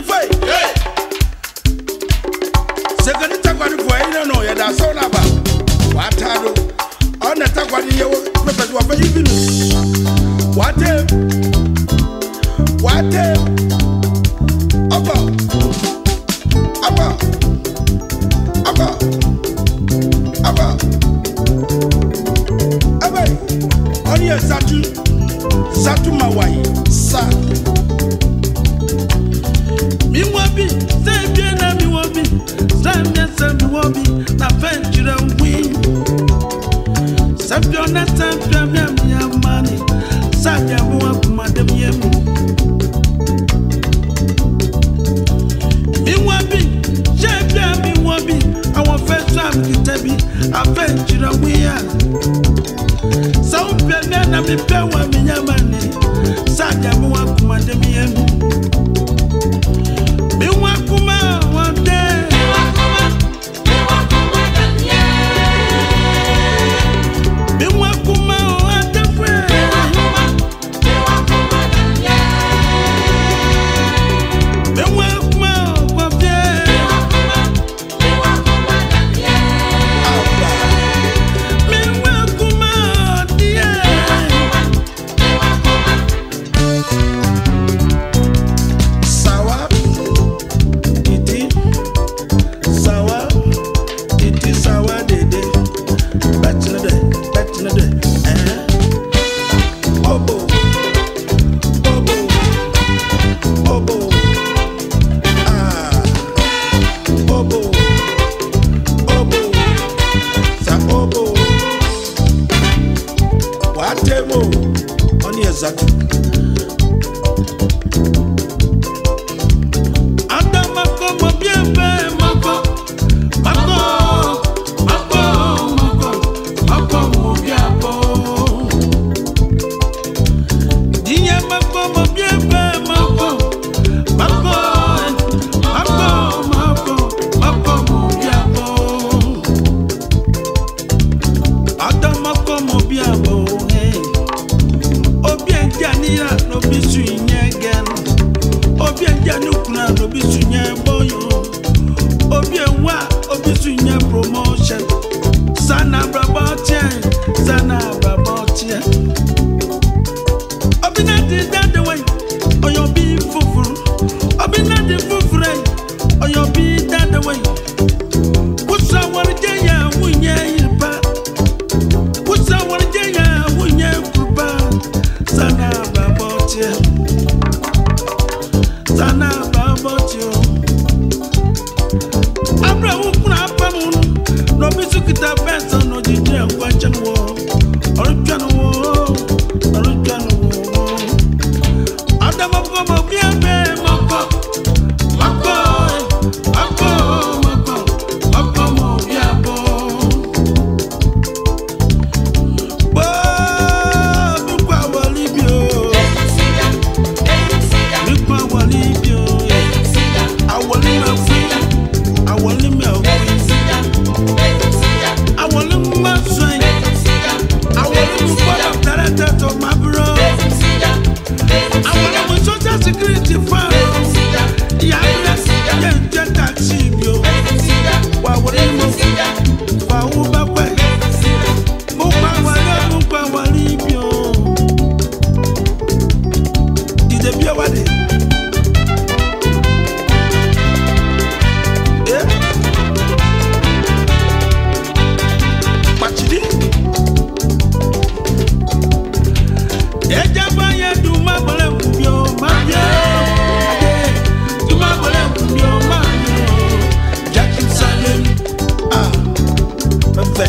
di fai sekeni takwani fo ina no ya da so na ba wa ta do on na takwani yewo me pe na venture win. Sabio na of mi mi amani, sabio mu akuma dem yemu. Mi wabi, sabio mi wabi, àwọn fẹ́ sọ àmì kìtẹ́bi, a venture win ya. Sabio mi na mi fẹ́ wa mi yamani, sabio mu akuma